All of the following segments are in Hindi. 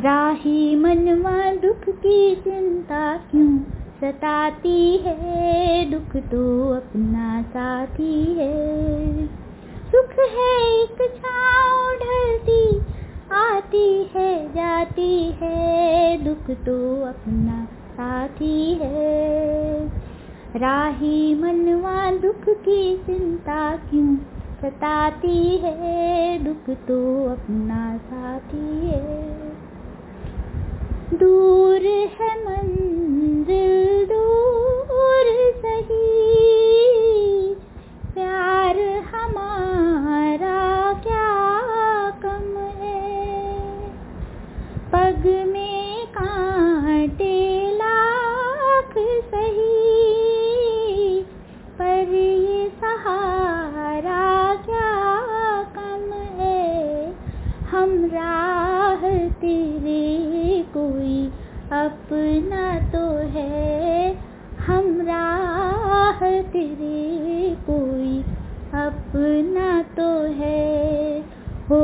राही मनवा दुख की चिंता क्यों सताती है? दुख तो अपना साथी है। सुख है एक छाँव ढलती, आती है, जाती है। दुख तो अपना साथी है। राही मनवा दुख की चिंता क्यों सताती है? दुख तो अपना साथी है। दूर है मंजिल अपना तो है हम राह तेरे कोई अपना तो है। हो,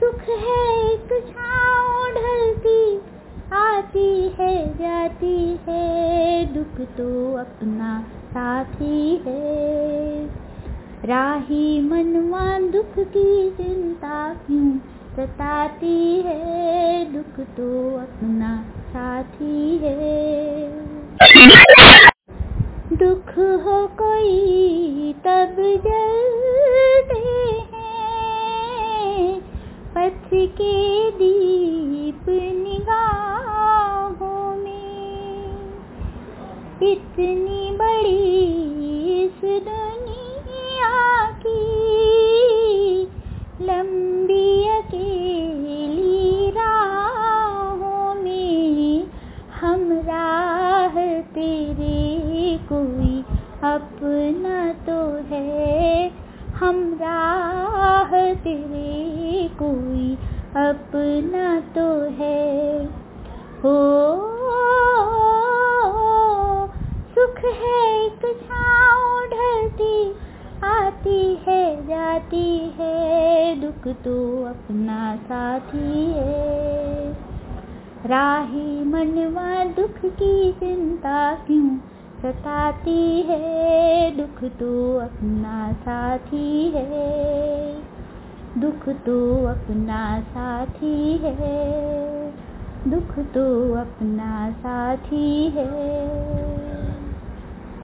सुख है एक छाँव ढलती, आती है, जाती है, दुख तो अपना साथी है। राही मनवा दुख की चिंता क्यों सताती है, दुख तो अपना साथी है। दुख हो कोई तब जलते हैं, पथ के दीप निगाहों में। इतनी अपना तो है। हम राह तेरे कोई अपना तो है। हो, सुख है एक छाँव ढलती, आती है, जाती है। दुख तो अपना साथी है। राही मनवा दुख की चिंता क्यों? सताती है, दुख तो अपना साथी है। दुख तो अपना साथी है, दुख तो अपना साथी है।